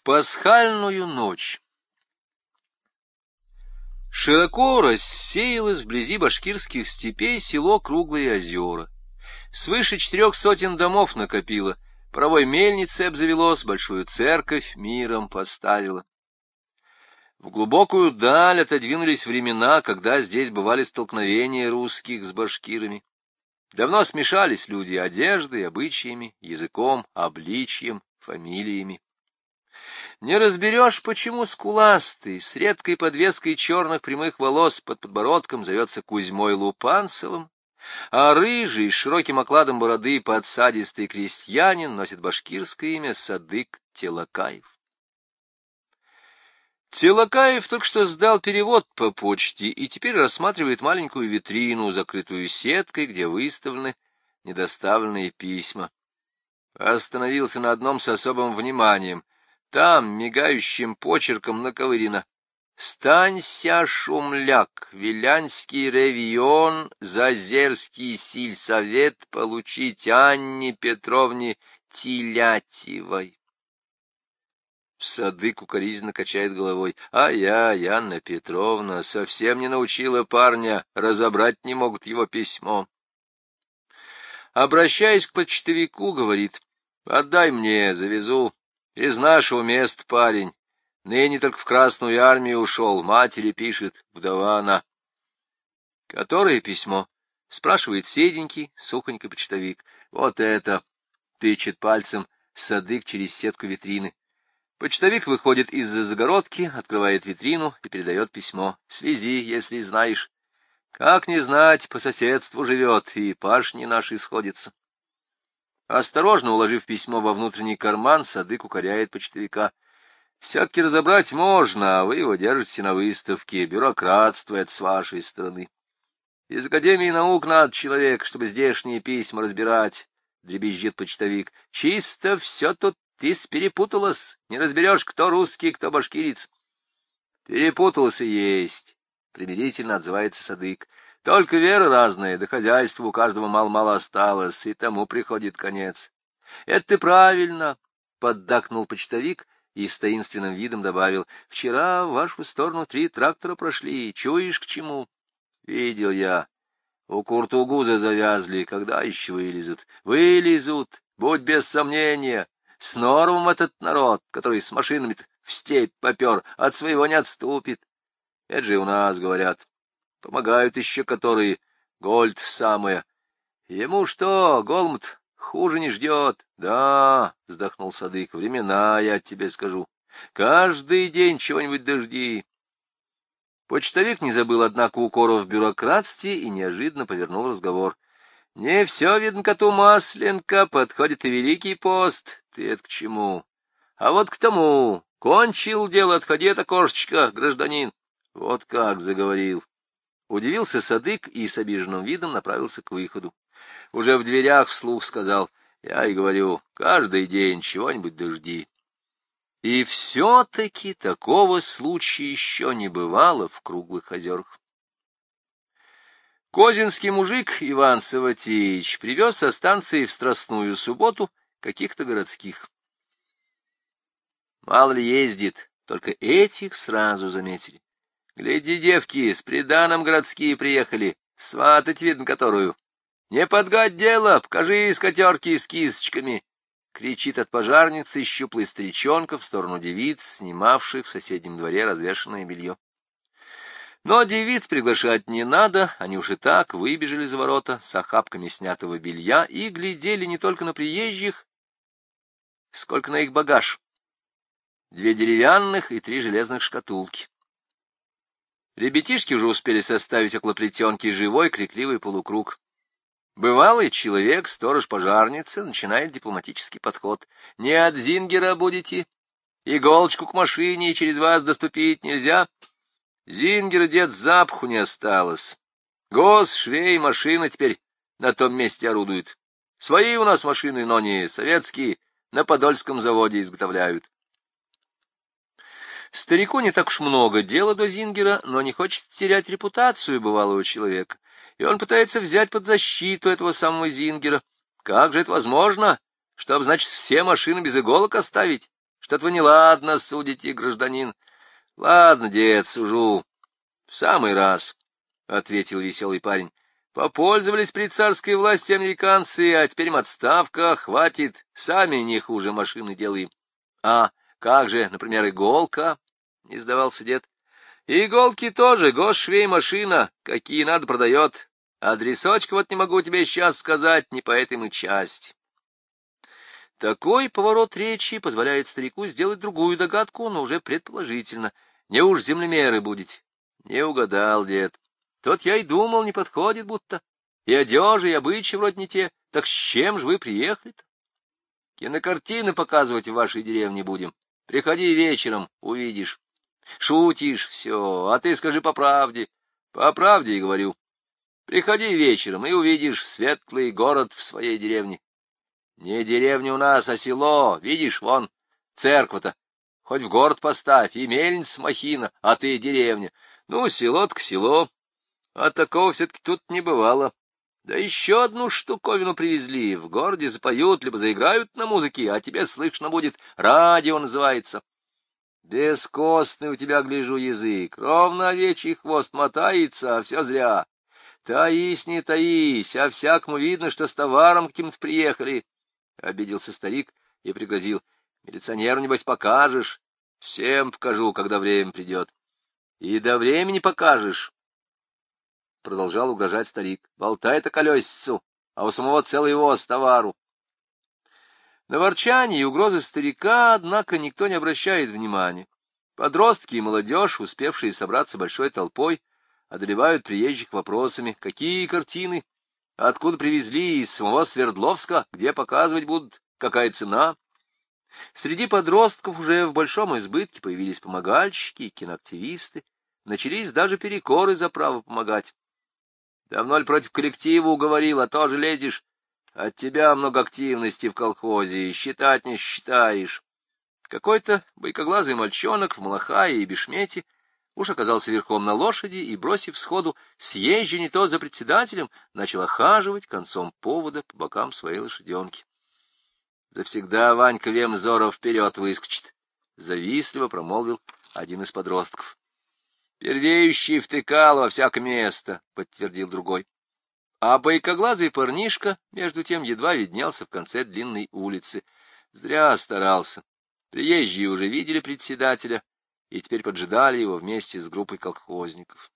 В пасхальную ночь широко рассеялось вблизи башкирских степей село Круглые озера. Свыше четырех сотен домов накопило, паровой мельницей обзавелось, большую церковь миром поставила. В глубокую даль отодвинулись времена, когда здесь бывали столкновения русских с башкирами. Давно смешались люди одеждой, обычаями, языком, обличьем, фамилиями. Не разберешь, почему скуластый, с редкой подвеской черных прямых волос под подбородком зовется Кузьмой Лупанцевым, а рыжий, с широким окладом бороды подсадистый крестьянин носит башкирское имя Садык Телакаев. Телакаев только что сдал перевод по почте и теперь рассматривает маленькую витрину, закрытую сеткой, где выставлены недоставленные письма. Остановился на одном с особым вниманием. Там, мигающим почерком наковырено. Станься, шумляк, Вилянский ревион, Зазерский сильсовет получить Анне Петровне Телятьевой. Садык укоризненно качает головой. А я, Янна Петровна, совсем не научила парня, разобрать не могут его письмо. Обращаясь к почтовику, говорит, отдай мне, завезу. Из нашего места парень. Ныне только в Красную армию ушел, матери пишет, вдова она. Которое письмо? Спрашивает седенький, сухонький почтовик. Вот это, тычет пальцем садык через сетку витрины. Почтовик выходит из-за загородки, открывает витрину и передает письмо. Связи, если знаешь. Как не знать, по соседству живет, и пашни наши сходятся. Осторожно уложив письмо во внутренний карман, Садык укоряет почтовика. Все-таки разобрать можно, а вы его держите на выставке. Бюрократствует с вашей стороны. Из Академии наук надо человек, чтобы здешние письма разбирать, — дребезжит почтовик. Чисто все тут ты перепуталась, не разберешь, кто русский, кто башкирец. Перепутался есть, — примирительно отзывается Садык. Только вера разная, да хозяйства у каждого мало-мало осталось, и тому приходит конец. — Это ты правильно, — поддакнул почтовик и с таинственным видом добавил. — Вчера в вашу сторону три трактора прошли, чуешь к чему? — Видел я. У Куртугуза завязли, когда еще вылезут? Вылезут, будь без сомнения. С нормом этот народ, который с машинами в степь попер, от своего не отступит. Это же у нас, говорят. Помогают еще которые. Гольд самое. Ему что, Голмт хуже не ждет. Да, вздохнул Садык, времена, я тебе скажу. Каждый день чего-нибудь дожди. Почтовик не забыл, однако, укоров в бюрократстве и неожиданно повернул разговор. Не все, видно, коту Масленко, подходит и Великий пост. Ты это к чему? А вот к тому. Кончил дело, отходи от окошечка, гражданин. Вот как заговорил. Удивился Садык и с обиженным видом направился к выходу. Уже в дверях вслух сказал, я и говорю, каждый день чего-нибудь дожди. И все-таки такого случая еще не бывало в круглых озерах. Козинский мужик Иван Саватеевич привез со станции в Страстную субботу каких-то городских. Мало ли ездит, только этих сразу заметили. Гляди, девки, с приданом городские приехали, сватать, видно, которую. Не подгадь дело, покажи скатерки с кисочками. Кричит от пожарницы щуплый старичонка в сторону девиц, снимавших в соседнем дворе развешанное белье. Но девиц приглашать не надо, они уж и так выбежали за ворота с охапками снятого белья и глядели не только на приезжих, сколько на их багаж. Две деревянных и три железных шкатулки. Ребятишки уже успели составить около плетенки живой крикливый полукруг. Бывалый человек, сторож пожарницы, начинает дипломатический подход. «Не от Зингера будете? Иголочку к машине через вас доступить нельзя?» Зингер дед запаху не осталось. Гос, швей, машина теперь на том месте орудует. Свои у нас машины, но не советские, на Подольском заводе изготовляют. Старику не так уж много дела до Зингера, но не хочет терять репутацию бывалого человека, и он пытается взять под защиту этого самого Зингера. Как же это возможно? Чтоб, значит, все машины без иголок оставить? Что-то вы неладно судите, гражданин. Ладно, дед, сужу. В самый раз, — ответил веселый парень. Попользовались при царской власти американцы, а теперь им отставка, хватит, сами не хуже машины делаем. А как же, например, иголка? — не сдавался дед. Иголки тоже, госшвей машина, какие надо продает. Адресочка вот не могу тебе сейчас сказать, не по этой мы части. Такой поворот речи позволяет старику сделать другую догадку, но уже предположительно. Не уж землемеры будете. Не угадал, дед. Тот я и думал, не подходит будто. И одежа, и обычаи вроде не те. Так с чем же вы приехали-то? Кинокартины показывать в вашей деревне будем. Приходи вечером, увидишь. Шутишь, все, а ты скажи по правде. По правде и говорю. Приходи вечером и увидишь светлый город в своей деревне. Не деревня у нас, а село, видишь, вон, церковь-то. Хоть в город поставь, и мельница махина, а ты деревня. Ну, село-то к село. А такого все-таки тут не бывало. Да еще одну штуковину привезли. В городе запоют, либо заиграют на музыке, а тебе слышно будет. Радио называется. Бескостный у тебя, гляжу, язык, ровно овечий хвост мотается, а все зря. Таись, не таись, а всякому видно, что с товаром каким-то приехали. Обиделся старик и пригрозил. Милиционеру, небось, покажешь. Всем покажу, когда время придет. И до времени покажешь. Продолжал угрожать старик. Болтай-то колесицу, а у самого целый воз товару. На ворчание и угрозы старика, однако, никто не обращает внимания. Подростки и молодежь, успевшие собраться большой толпой, одолевают приезжих вопросами, какие картины, откуда привезли из самого Свердловска, где показывать будут, какая цена. Среди подростков уже в большом избытке появились помогальщики и киноактивисты, начались даже перекоры за право помогать. Давно ли против коллектива уговорил, а тоже лезешь? От тебя много активности в колхозе, считать не считаешь. Какой-то бойкоглазый мальчонок в малахае и бешмете уж оказался верхом на лошади и, бросив сходу «съезжу не то за председателем», начал охаживать концом повода по бокам своей лошаденки. Завсегда Ванька Вемзоров вперед выскочит, — завистливо промолвил один из подростков. — Первеющий втыкал во всякое место, — подтвердил другой. А бойкоглазый парнишка, между тем, едва виднелся в конце длинной улицы. Зря старался. Приезжие уже видели председателя и теперь поджидали его вместе с группой колхозников.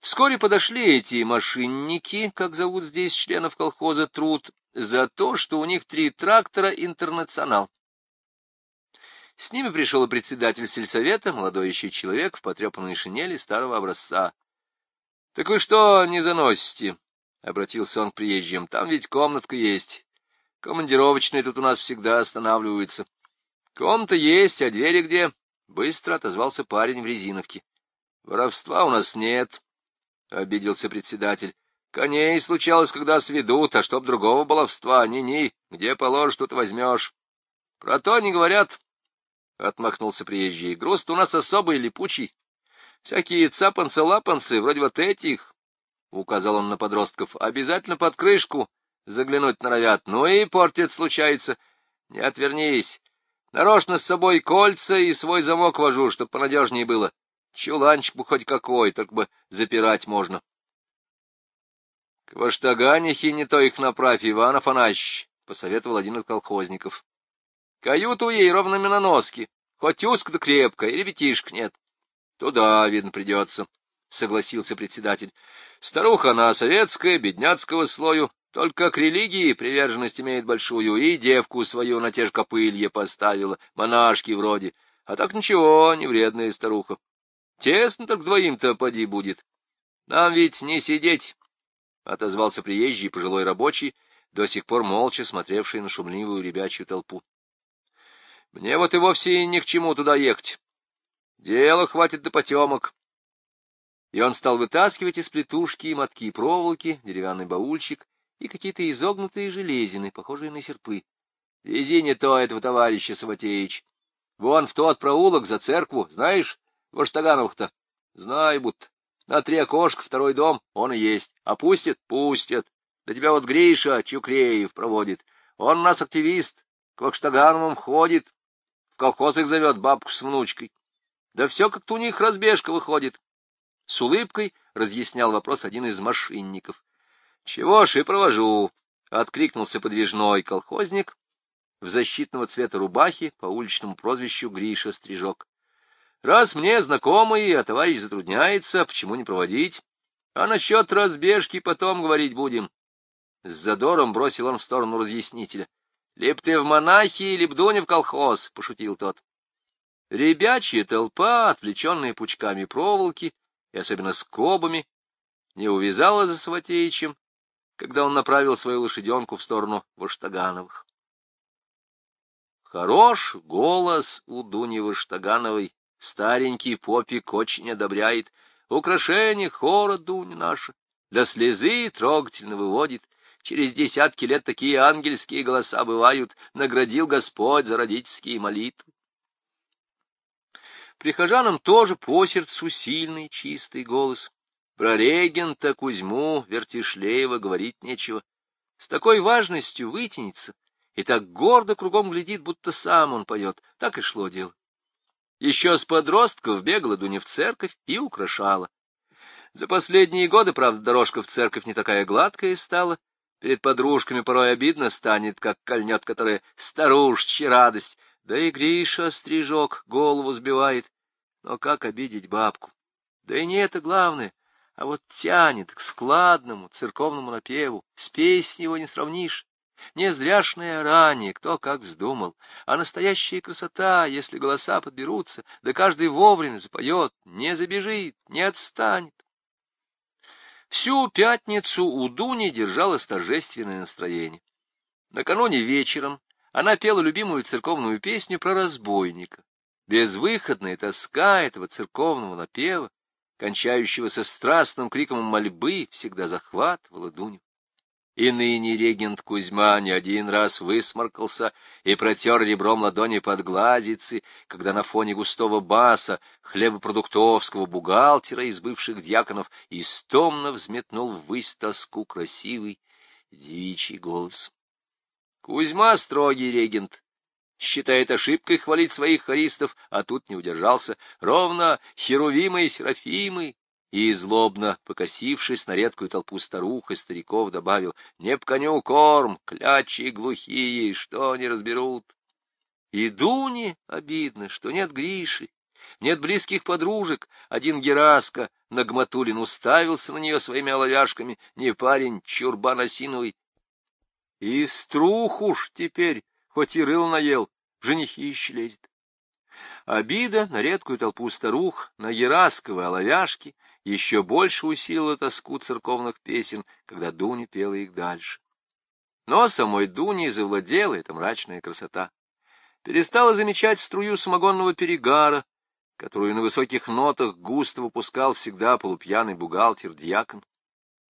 Вскоре подошли эти мошенники, как зовут здесь членов колхоза Труд, за то, что у них три трактора «Интернационал». С ними пришел и председатель сельсовета, молодой еще человек в потрепанной шинели старого образца. — Так вы что не заносите? — обратился он к приезжим. — Там ведь комнатка есть. Командировочные тут у нас всегда останавливаются. — Комната есть, а двери где? — быстро отозвался парень в резиновке. — Воровства у нас нет, — обиделся председатель. — Коней случалось, когда сведут, а чтоб другого баловства, ни-ни, где положишь, тут возьмешь. — Про то не говорят, — отмахнулся приезжий. — Груз у нас особый, липучий. Всякие цапанцы-лапанцы, вроде вот этих, — указал он на подростков, — обязательно под крышку заглянуть норовят. Ну и портит случается. Не отвернись. Нарочно с собой кольца и свой замок вожу, чтоб понадежнее было. Чуланчик бы хоть какой, только бы запирать можно. — К ваштаганихе не то их направь, Иван Афанасьевич, — посоветовал один из колхозников. — Каюту ей ровно миноноски, хоть узко да крепко, и ребятишек нет. — Туда, видно, придется, — согласился председатель. — Старуха она советская, бедняцкого слою, только к религии приверженность имеет большую, и девку свою на те же копылье поставила, монашки вроде. А так ничего, не вредная старуха. Тесно только двоим-то поди будет. Нам ведь не сидеть, — отозвался приезжий пожилой рабочий, до сих пор молча смотревший на шумливую ребячью толпу. — Мне вот и вовсе ни к чему туда ехать. Дело хватит до потемок. И он стал вытаскивать из плетушки мотки проволоки, деревянный баульчик и какие-то изогнутые железины, похожие на серпы. — Вези не то этого товарища, Саватеич. Вон в тот проулок за церкву, знаешь, Ваштагановых-то? Знаю, будто. На три окошка, второй дом, он и есть. А пустят? Пустят. Да тебя вот Гриша Чукреев проводит. Он у нас активист, к Ваштагановым ходит. Колхоз их зовет бабку с внучкой. Да все как-то у них разбежка выходит. С улыбкой разъяснял вопрос один из мошенников. — Чего ж и провожу, — откликнулся подвижной колхозник в защитного цвета рубахи по уличному прозвищу Гриша Стрижок. — Раз мне знакомый, а товарищ затрудняется, почему не проводить? А насчет разбежки потом говорить будем. С задором бросил он в сторону разъяснителя. — Либо ты в монахи, либо Дуня в колхоз, — пошутил тот. Ребячья толпа, отвлеченная пучками проволоки и особенно скобами, не увязала за Саватеичем, когда он направил свою лошаденку в сторону Ваштагановых. Хорош голос у Дуни Ваштагановой, старенький попик очень одобряет. Украшение хора Дуня наша, до слезы трогательно выводит. Через десятки лет такие ангельские голоса бывают, наградил Господь за родительские молитвы. Прихожанам тоже по сердцу сильный чистый голос. Про регента Кузьму Вертишлеева говорить нечего. С такой важностью вытянется и так гордо кругом глядит, будто сам он поет. Так и шло дело. Еще с подростков бегала Дуня в церковь и украшала. За последние годы, правда, дорожка в церковь не такая гладкая стала. Перед подружками порой обидно станет, как кольнет, которая старушечья радость. Да и Гриша стрижок голову сбивает. Но как обидеть бабку? Да и не это главное, а вот тянет к складному церковному напеву. С песней его не сравнишь. Не зряшное ранее, кто как вздумал, а настоящая красота, если голоса подберутся, да каждый вовремя запоет, не забежит, не отстанет. Всю пятницу у Дуни держалось торжественное настроение. Накануне вечером она пела любимую церковную песню про разбойника. Безвыходная тоска этого церковного напева, кончающегося страстным криком мольбы, всегда захватывала Дуню. И ныне регент Кузьма не один раз высморкался и протер ребром ладони под глазицы, когда на фоне густого баса хлебопродуктовского бухгалтера из бывших дьяконов истомно взметнул ввысь тоску красивый девичий голос. Кузьма строгий регент, считает ошибкой хвалить своих хористов, а тут не удержался. Ровно херувимы и серафимы и, злобно покосившись на редкую толпу старух и стариков, добавил, «Не б коню корм, клячи глухие, что они разберут?» И Дуне обидно, что нет Гриши, нет близких подружек, один Гераска, Нагматулин уставился на нее своими оловяшками, не парень, чурбан осиновый. И струх уж теперь, хоть и рыл наел, женихи еще лезет. Обида на редкую толпу старух, на Гераскова оловяшки — еще больше усилила тоску церковных песен, когда Дуня пела их дальше. Но самой Дуне завладела эта мрачная красота. Перестала замечать струю самогонного перегара, которую на высоких нотах густо выпускал всегда полупьяный бухгалтер-дьякон.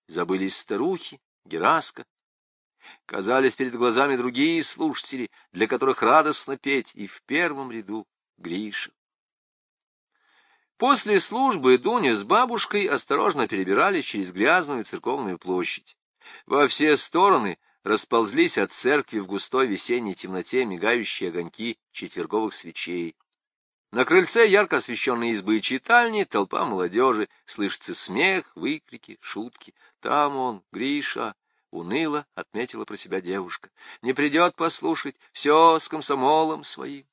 Забылись старухи, Гераска. Казались перед глазами другие слушатели, для которых радостно петь, и в первом ряду Гриша. После службы Дуня с бабушкой осторожно перебирались через грязную церковную площадь. Во все стороны расползлись от церкви в густой весенней темноте мигающие огоньки четверговых свечей. На крыльце ярко освещенной избы и читальни толпа молодежи, слышится смех, выкрики, шутки. Там он, Гриша, уныло отметила про себя девушка. Не придет послушать, все с комсомолом своим.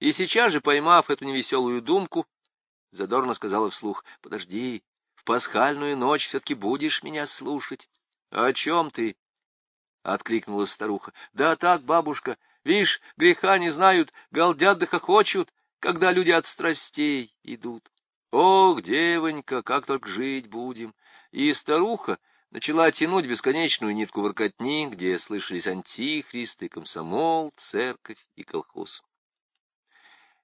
И сейчас же, поймав эту невеселую думку, — задорно сказала вслух. — Подожди, в пасхальную ночь все-таки будешь меня слушать. — О чем ты? — откликнулась старуха. — Да так, бабушка, видишь, греха не знают, галдят да хохочут, когда люди от страстей идут. Ох, девонька, как только жить будем! И старуха начала тянуть бесконечную нитку воркотни, где слышались антихристы, комсомол, церковь и колхоз.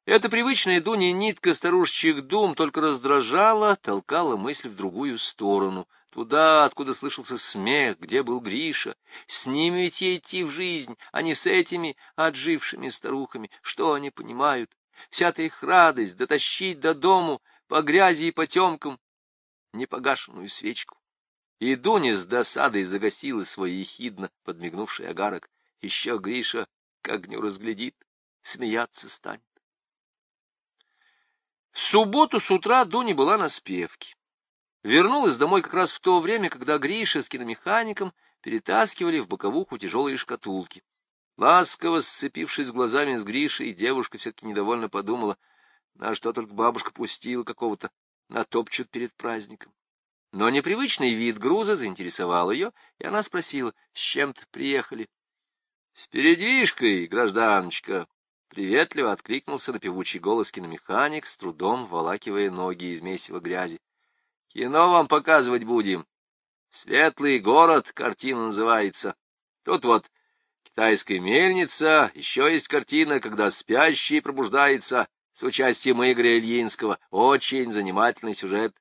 Эта привычная Дуне нитка старушечьих дум только раздражала, толкала мысль в другую сторону, туда, откуда слышался смех, где был Гриша. С ними ведь идти в жизнь, а не с этими отжившими старухами. Что они понимают? Вся-то их радость — дотащить до дому по грязи и потемкам непогашенную свечку. И Дуня с досадой загасила свой ехидно подмигнувший огарок. Еще Гриша к огню разглядит смеяться станет. В субботу с утра Дуня была на спевке. Вернулась домой как раз в то время, когда Гриша с киномехаником перетаскивали в боковуху тяжелые шкатулки. Ласково сцепившись глазами с Гришей, девушка все-таки недовольно подумала, на что только бабушка пустила какого-то, натопчут перед праздником. Но непривычный вид груза заинтересовал ее, и она спросила, с чем-то приехали. — С передвижкой, гражданочка! — приветливо откликнулся на певучий голос киномеханик, с трудом волакивая ноги из месива грязи. — Кино вам показывать будем. «Светлый город» картина называется. Тут вот китайская мельница, еще есть картина, когда спящий пробуждается, с участием Игоря Ильинского. Очень занимательный сюжет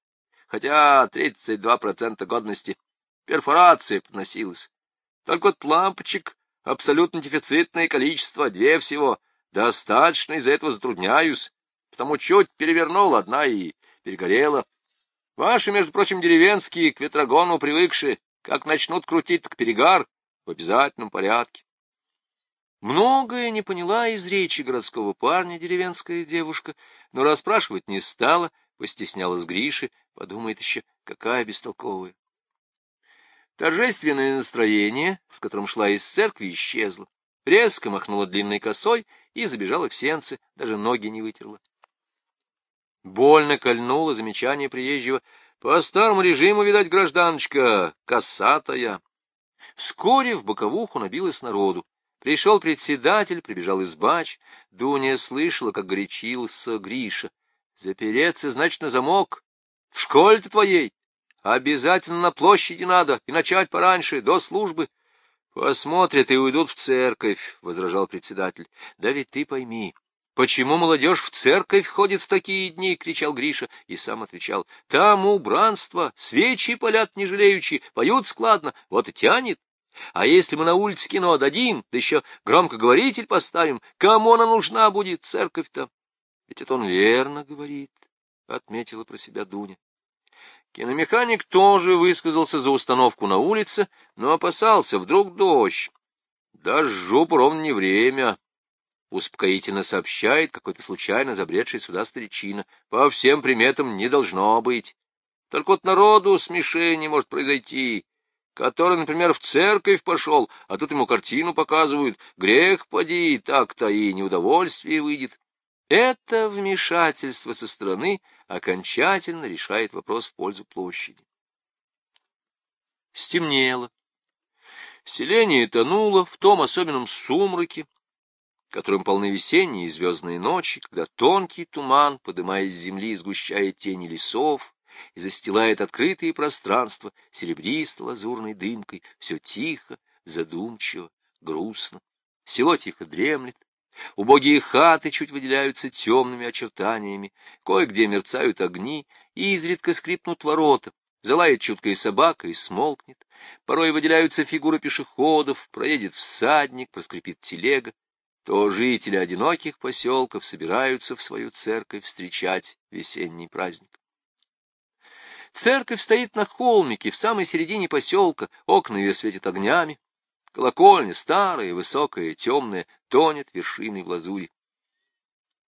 хотя 32% годности. Перфорация подносилась. Только вот лампочек абсолютно дефицитное количество, две всего. Достаточно из-за этого затрудняюсь, потому чуть перевернул одна и перегорела. Ваши, между прочим, деревенские, к ветрогону привыкшие, как начнут крутить, так перегар в обязательном порядке. Многое не поняла из речи городского парня деревенская девушка, но расспрашивать не стала, постеснялась Гриши, Подумает еще, какая бестолковая. Торжественное настроение, с которым шла из церкви, исчезло. Резко махнула длинной косой и забежала в сенцы, даже ноги не вытерла. Больно кольнуло замечание приезжего. По старому режиму, видать, гражданочка, косатая. Вскоре в боковуху набилось народу. Пришел председатель, прибежал избач. Дуня слышала, как горячился Гриша. Запереться, значит, на замок. В школе-то твоей обязательно на площади надо, и начать пораньше, до службы. Посмотрят и уйдут в церковь, — возражал председатель. Да ведь ты пойми, почему молодежь в церковь ходит в такие дни, — кричал Гриша, и сам отвечал. Там убранство, свечи палят не жалеючи, поют складно, вот и тянет. А если мы на улице кино дадим, да еще громкоговоритель поставим, кому она нужна будет, церковь-то? Ведь это он верно говорит, — отметила про себя Дуня. Киномеханик тоже высказался за установку на улице, но опасался, вдруг дождь. Дождю ровно не время, — успокоительно сообщает какой-то случайно забредший сюда старичина. По всем приметам не должно быть. Только вот народу смешение может произойти, который, например, в церковь пошел, а тут ему картину показывают. Грех поди, так-то и неудовольствие выйдет. Это вмешательство со стороны окончательно решает вопрос в пользу площади. Стемнело. Селение тонуло в том особенном сумраке, которым полны весенние и звездные ночи, когда тонкий туман, подымаясь с земли, сгущает тени лесов и застилает открытые пространства серебристо-лазурной дымкой, все тихо, задумчиво, грустно. Село тихо дремлет, Убогие хаты чуть выделяются темными очертаниями, кое-где мерцают огни, и изредка скрипнут ворота, залает чуткая собака и смолкнет. Порой выделяются фигуры пешеходов, проедет всадник, проскрипит телега. То жители одиноких поселков собираются в свою церковь встречать весенний праздник. Церковь стоит на холмике в самой середине поселка, окна ее светят огнями. Колокольня, старая, высокая, темная, тонет вершиной в лазури.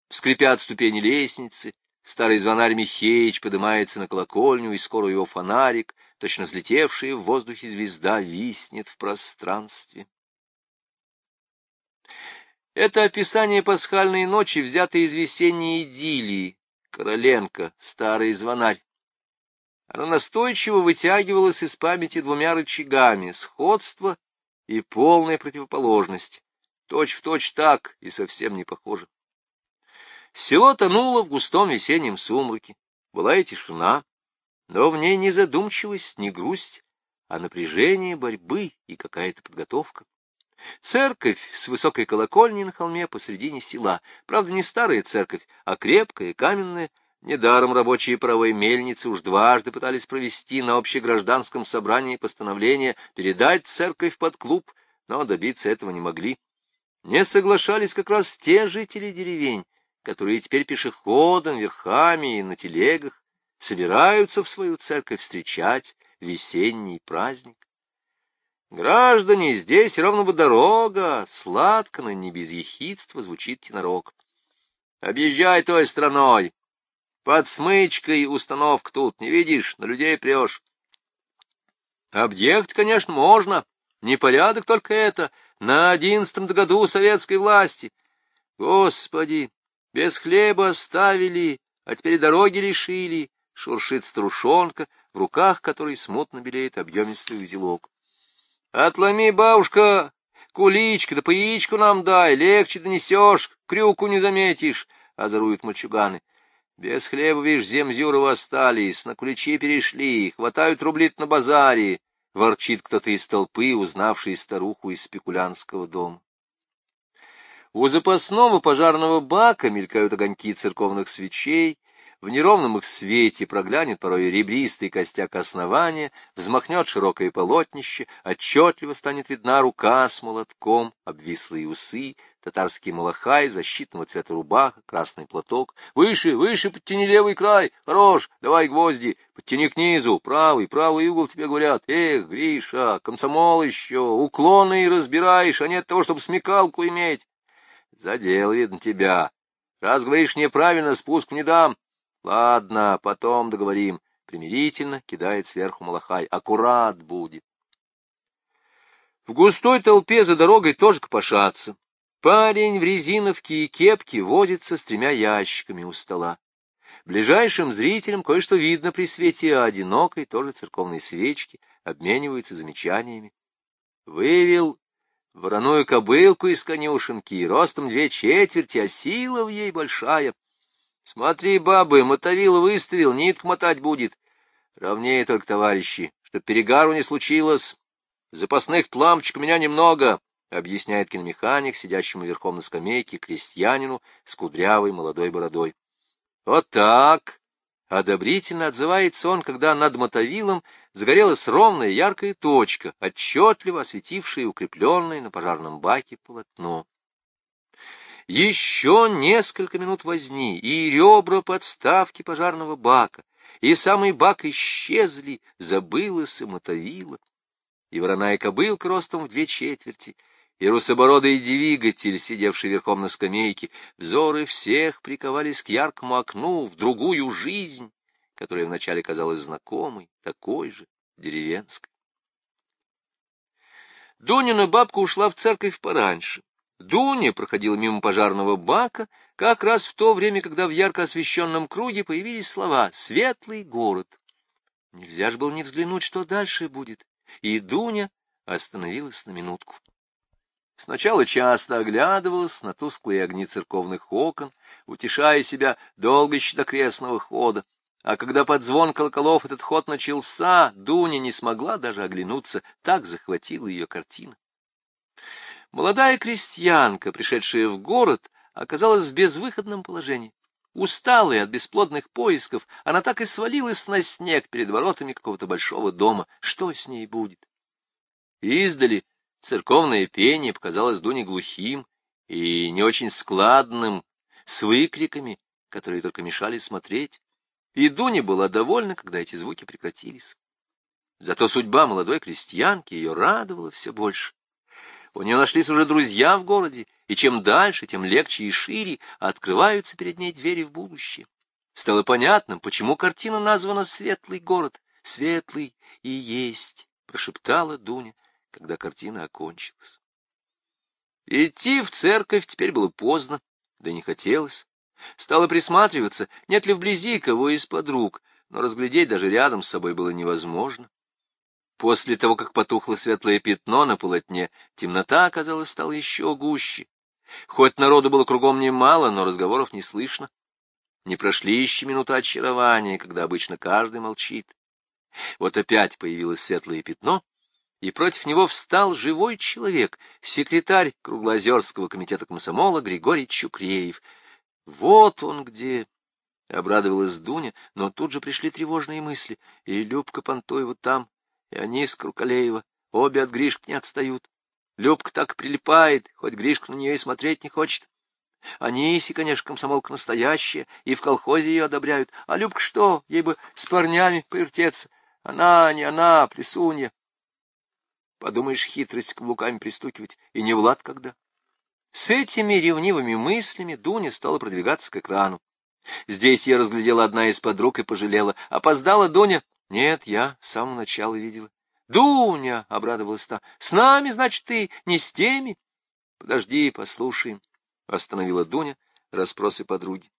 Скрипят ступени лестницы, старый звонарь Михеич поднимается на колокольню, и скоро его фонарик, точно взлетевшая в воздухе звезда, виснет в пространстве. Это описание пасхальной ночи взято из весенней идиллии Короленко, старый звонарь. Оно настойчиво вытягивалось из памяти двумя рычагами — сходство и полная противоположность. Точь в точь так и совсем не похоже. Село тонуло в густом весеннем сумраке. Была и тишина, но в ней не задумчивость, не грусть, а напряжение борьбы и какая-то подготовка. Церковь с высокой колокольней на холме посредине села. Правда, не старая церковь, а крепкая, каменная, Недаром рабочие правой мельницы уж дважды пытались провести на общегражданском собрании постановление передать церковь под клуб, но добиться этого не могли. Не соглашались как раз те жители деревень, которые теперь пешеходом, верхами и на телегах собираются в свою церковь встречать весенний праздник. Граждане, здесь ровно бы дорога, сладко, но не без ехидства звучит тенорок. Объезжай той страной. Под смычкой установка тут, не видишь, на людей прешь. Объехать, конечно, можно, непорядок только это, на одиннадцатом году советской власти. Господи, без хлеба оставили, а теперь дороги лишили, шуршит струшонка, в руках которой смутно белеет объемистый узелок. Отломи, бабушка, куличка, да поичку нам дай, легче донесешь, крюку не заметишь, — озоруют мальчуганы. Без хлеба, видишь, земзюрова остались, на куличи перешли, хватают рубли на базаре, — ворчит кто-то из толпы, узнавший старуху из спекулянского дома. У запасного пожарного бака мелькают огоньки церковных свечей, в неровном их свете проглянет порой ребристый костяк основания, взмахнет широкое полотнище, отчетливо станет видна рука с молотком, обвислые усы, татарский малахай, защитного цвета рубаха, красный платок. Выше, выше, подтяни левый край, хорош, давай гвозди, подтяни к низу, правый, правый угол тебе говорят. Эх, Гриша, комсомол еще, уклоны и разбираешь, а нет того, чтобы смекалку иметь. Задел, видно, тебя. Раз говоришь неправильно, спуск не дам. Ладно, потом договорим. Примирительно кидает сверху Малахай. Аккурат будет. В густой толпе за дорогой тоже копошатся. Парень в резиновке и кепке возится с тремя ящиками у стола. Ближайшим зрителям кое-что видно при свете одинокой, тоже церковной свечки, обмениваются замечаниями. Вывел вороную кобылку из конюшенки, ростом две четверти, а сила в ей большая — Смотри, бабы, мотовил выставил, нитку мотать будет. Ровнее только, товарищи, чтоб перегару не случилось. Запасных лампочек у меня немного, — объясняет киномеханик, сидящему верхом на скамейке, крестьянину с кудрявой молодой бородой. — Вот так! — одобрительно отзывается он, когда над мотовилом загорелась ровная яркая точка, отчетливо осветившая укрепленное на пожарном баке полотно. Еще несколько минут возни, и ребра подставки пожарного бака, и самый бак исчезли, забылось и мотовило. И вороная кобылка ростом в две четверти, и русобородый двигатель, сидевший верхом на скамейке, взоры всех приковались к яркому окну в другую жизнь, которая вначале казалась знакомой, такой же, деревенской. Дунина бабка ушла в церковь пораньше. Дуня проходила мимо пожарного бака как раз в то время, когда в ярко освещенном круге появились слова «Светлый город». Нельзя же было не взглянуть, что дальше будет, и Дуня остановилась на минутку. Сначала часто оглядывалась на тусклые огни церковных окон, утешая себя долго еще до крестного хода, а когда под звон колоколов этот ход начался, Дуня не смогла даже оглянуться, так захватила ее картина. Молодая крестьянка, пришедшая в город, оказалась в безвыходном положении. Усталая от бесплодных поисков, она так и свалилась на снег перед воротами какого-то большого дома. Что с ней будет? Издали церковное пение показалось Дуне глухим и не очень складным, с выкриками, которые только мешали смотреть. И Дуня была довольна, когда эти звуки прекратились. Зато судьба молодой крестьянки ее радовала все больше. У нее нашлись уже друзья в городе, и чем дальше, тем легче и шире открываются перед ней двери в будущее. Стало понятным, почему картина названа «Светлый город». «Светлый и есть», — прошептала Дуня, когда картина окончилась. Идти в церковь теперь было поздно, да не хотелось. Стала присматриваться, нет ли вблизи кого из подруг, но разглядеть даже рядом с собой было невозможно. После того, как потухло светлое пятно на полотне, темнота, казалось, стала еще гуще. Хоть народу было кругом немало, но разговоров не слышно. Не прошли еще минуты очарования, когда обычно каждый молчит. Вот опять появилось светлое пятно, и против него встал живой человек, секретарь Круглоозерского комитета комсомола Григорий Чукреев. Вот он где! — обрадовалась Дуня, но тут же пришли тревожные мысли. И Любка Пантоева там, и они с Крукалеева, обе от Гришки не отстают. Любка так прилипает, хоть Гришка на нее и смотреть не хочет. Аниси, конечно, комсомолка настоящая, и в колхозе ее одобряют. А Любка что, ей бы с парнями повертеться. Она, не она, плесунья. Подумаешь, хитрость каблуками пристукивать, и не Влад когда. С этими ревнивыми мыслями Дуня стала продвигаться к экрану. Здесь я разглядела одна из подруг и пожалела. Опоздала Дуня? Нет, я с самого начала видела. Дуня, — обрадовалась та, — с нами, значит, ты, не с теми? Подожди, послушаем, — остановила Дуня расспросы подруги.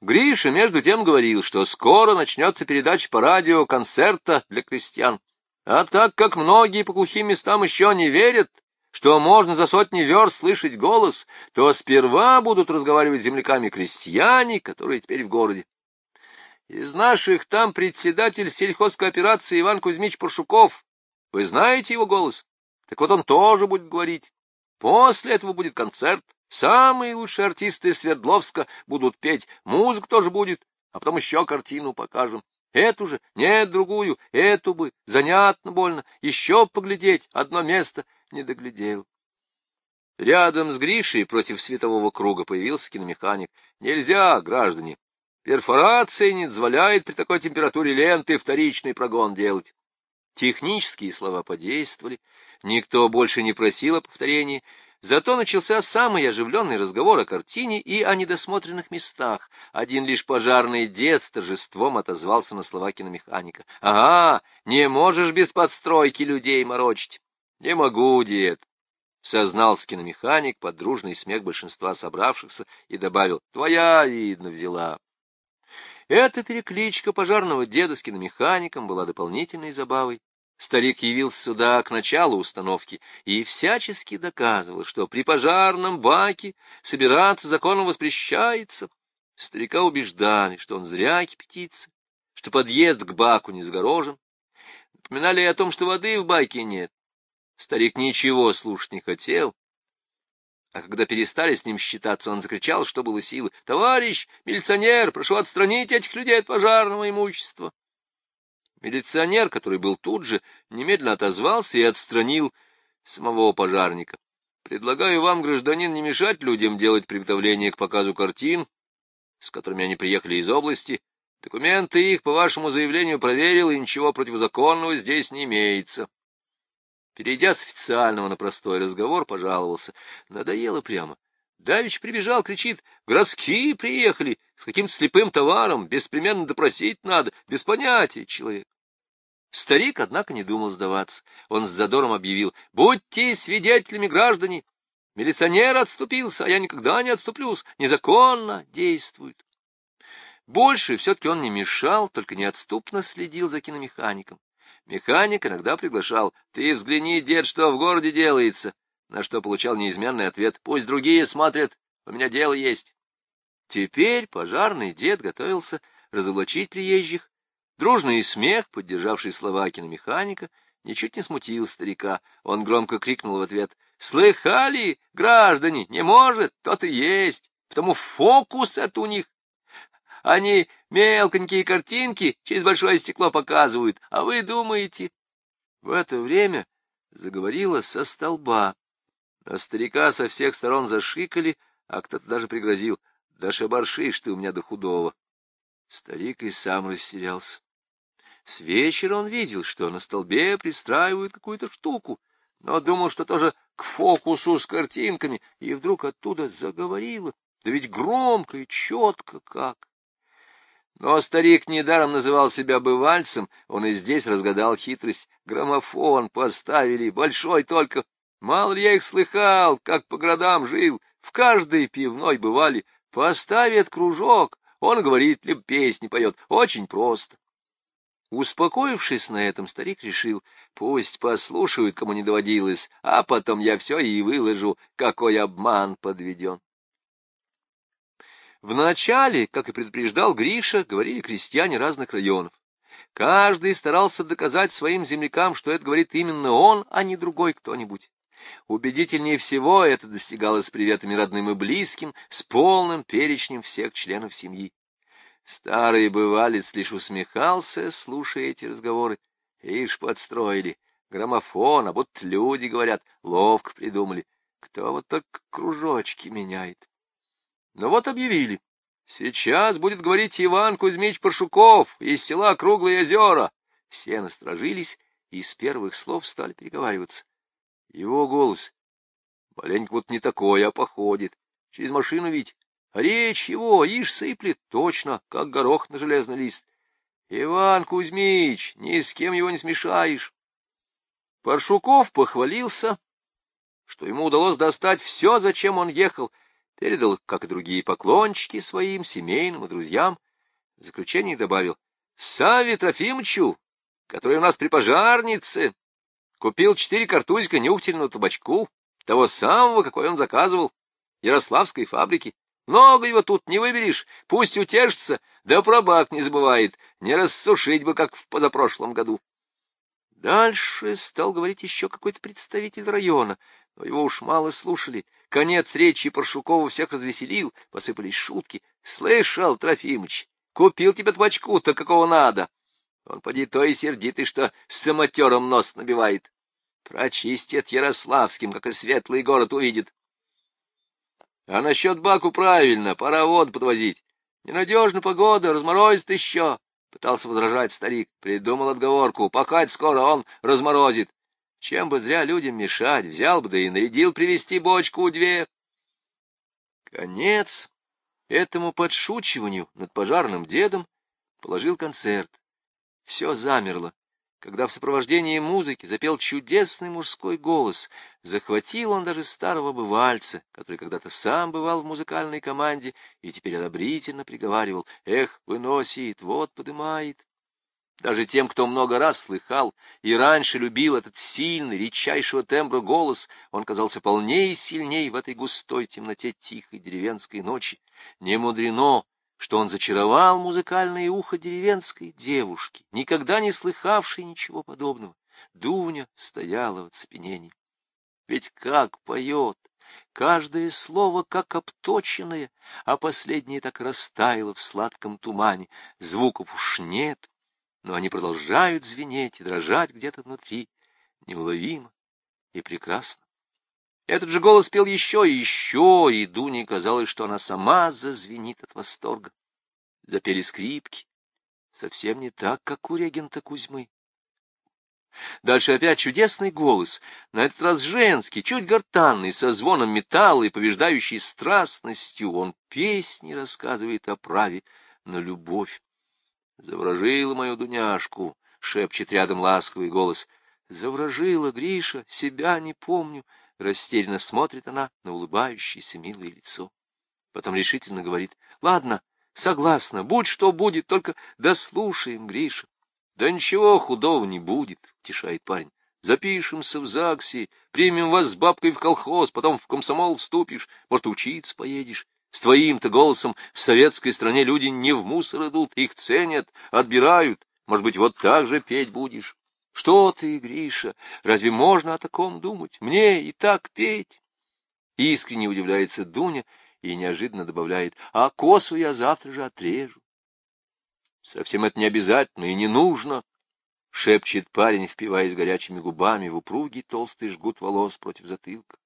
Гриша, между тем, говорил, что скоро начнется передача по радио концерта для крестьян. А так как многие по глухим местам еще не верят, что можно за сотни верст слышать голос, то сперва будут разговаривать с земляками крестьяне, которые теперь в городе. Из наших там председатель сельхозкооперации Иван Кузьмич Паршуков. Вы знаете его голос? Так вот он тоже будет говорить. После этого будет концерт. Самые лучшие артисты Свердловска будут петь, музыка тоже будет, а потом еще картину покажем. Эту же, нет, другую, эту бы, занятно больно, еще поглядеть, одно место не доглядел. Рядом с Гришей против светового круга появился киномеханик. Нельзя, граждане, перфорация не дозволяет при такой температуре ленты вторичный прогон делать. Технические слова подействовали, никто больше не просил о повторении, Зато начался самый оживленный разговор о картине и о недосмотренных местах. Один лишь пожарный дед с торжеством отозвался на слова киномеханика. — Ага, не можешь без подстройки людей морочить. — Не могу, дед. Сознался киномеханик под дружный смех большинства собравшихся и добавил. — Твоя, видно, взяла. Эта перекличка пожарного деда с киномехаником была дополнительной забавой. Старик явился сюда к началу установки и всячески доказывал, что при пожарном баке собираться законом воспрещается. Старика убеждали, что он зря кипятится, что подъезд к баку не загорожен. Напоминали о том, что воды в баке нет. Старик ничего слушать не хотел. А когда перестали с ним считаться, он закричал, что было силы. — Товарищ, милиционер, прошу отстранить этих людей от пожарного имущества. Милиционер, который был тут же, немедленно отозвался и отстранил самого пожарника. Предлагаю вам, гражданин, не мешать людям делать приготовление к показу картин, с которыми они приехали из области. Документы их, по вашему заявлению, проверил, и ничего противозаконного здесь не имеется. Перейдя с официального на простой разговор, пожаловался. Надоело прямо. Давич прибежал, кричит, городские приехали, с каким-то слепым товаром, беспременно допросить надо, без понятия человек. Старик, однако, не думал сдаваться. Он с задором объявил, будьте свидетелями, граждане. Милиционер отступился, а я никогда не отступлюсь, незаконно действует. Больше все-таки он не мешал, только неотступно следил за киномехаником. Механик иногда приглашал, ты взгляни, дед, что в городе делается на что получал неизменный ответ «Пусть другие смотрят, у меня дело есть». Теперь пожарный дед готовился разоблачить приезжих. Дружный смех, поддержавший слова киномеханика, ничуть не смутил старика. Он громко крикнул в ответ «Слыхали, граждане, не может, тот и есть, потому фокус это у них. Они мелконькие картинки через большое стекло показывают, а вы думаете...» В это время заговорила со столба а старика со всех сторон зашикали, а кто-то даже пригрозил. Да шабаршишь ты у меня до худого. Старик и сам растерялся. С вечера он видел, что на столбе пристраивают какую-то штуку, но думал, что тоже к фокусу с картинками, и вдруг оттуда заговорило. Да ведь громко и четко как. Но старик недаром называл себя бывальцем, он и здесь разгадал хитрость. Граммофон поставили, большой только, Мало ли я их слыхал, как по городам жил, в каждой пивной бывали, поставят кружок, он говорит, либо песни поет, очень просто. Успокоившись на этом, старик решил, пусть послушают, кому не доводилось, а потом я все и выложу, какой обман подведен. Вначале, как и предупреждал Гриша, говорили крестьяне разных районов. Каждый старался доказать своим землякам, что это говорит именно он, а не другой кто-нибудь. Убедительнее всего это достигалось приветами родным и близким, с полным перечнем всех членов семьи. Старый бывалец лишь усмехался, слушая эти разговоры. Ишь, подстроили. Граммофон, а будто люди говорят, ловко придумали. Кто вот так кружочки меняет? Ну вот объявили. Сейчас будет говорить Иван Кузьмич Паршуков из села Круглые озера. Все насторожились и с первых слов стали переговариваться. Его голос маленько вот не такой, а походит. Через машину ведь. Речь его, ишь, сыплет точно, как горох на железный лист. Иван Кузьмич, ни с кем его не смешаешь. Паршуков похвалился, что ему удалось достать все, зачем он ехал, передал, как и другие поклончики, своим семейным и друзьям. В заключение добавил, Саве Трофимовичу, который у нас при пожарнице, купил четыре картузика нюхательного табачку, того самого, какой он заказывал, Ярославской фабрики. Много его тут не выберешь, пусть утешится, да про бак не забывает, не рассушить бы, как в позапрошлом году. Дальше стал говорить еще какой-то представитель района, но его уж мало слушали. Конец речи Паршукова всех развеселил, посыпались шутки. — Слышал, Трофимыч, купил тебе табачку-то какого надо. Он поди то и сердитый, что с самотером нос набивает. Прочистит Ярославским, как и светлый город увидит. А насчет баку правильно, пора воду подвозить. Ненадежна погода, разморозит еще. Пытался возражать старик, придумал отговорку. Пахать скоро он разморозит. Чем бы зря людям мешать, взял бы да и нарядил привезти бочку две. Конец этому подшучиванию над пожарным дедом положил концерт. Все замерло когда в сопровождении музыки запел чудесный мужской голос. Захватил он даже старого бывальца, который когда-то сам бывал в музыкальной команде и теперь одобрительно приговаривал «Эх, выносит, вот подымает». Даже тем, кто много раз слыхал и раньше любил этот сильный, редчайшего тембра голос, он казался полнее и сильнее в этой густой темноте тихой деревенской ночи. Не мудрено, что он зачаровал музыкальное ухо деревенской девушки, никогда не слыхавшей ничего подобного. Дуня стояла в оцепенении. Ведь как поет! Каждое слово как обточенное, а последнее так растаяло в сладком тумане. Звуков уж нет, но они продолжают звенеть и дрожать где-то внутри, неуловимо и прекрасно. Этот же голос пел еще и еще, и Дуне казалось, что она сама зазвенит от восторга. Запели скрипки, совсем не так, как у регента Кузьмы. Дальше опять чудесный голос, на этот раз женский, чуть гортанный, со звоном металла и побеждающий страстностью. Он песни рассказывает о праве на любовь. Завражила мою Дуняшку, — шепчет рядом ласковый голос. Завражила, Гриша, себя не помню. Растерянно смотрит она на улыбающееся милое лицо. Потом решительно говорит, — Ладно, согласна, будь что будет, только дослушаем, Гриша. — Да ничего худого не будет, — утешает парень. — Запишемся в ЗАГСе, примем вас с бабкой в колхоз, потом в комсомол вступишь, может, учиться поедешь. С твоим-то голосом в советской стране люди не в мусор идут, их ценят, отбирают. Может быть, вот так же петь будешь. Что ты, Гриша, разве можно о таком думать? Мне и так петь. Искренне удивляется Дуня и неожиданно добавляет, а косу я завтра же отрежу. Совсем это не обязательно и не нужно, — шепчет парень, впиваясь горячими губами в упругий толстый жгут волос против затылка.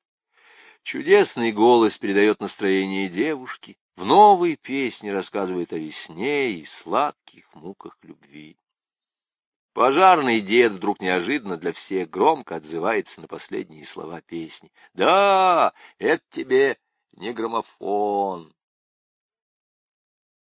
Чудесный голос передает настроение девушки, в новой песне рассказывает о весне и сладких муках любви. Пожарный дед вдруг неожиданно для всех громко отзывается на последние слова песни. «Да, это тебе не граммофон,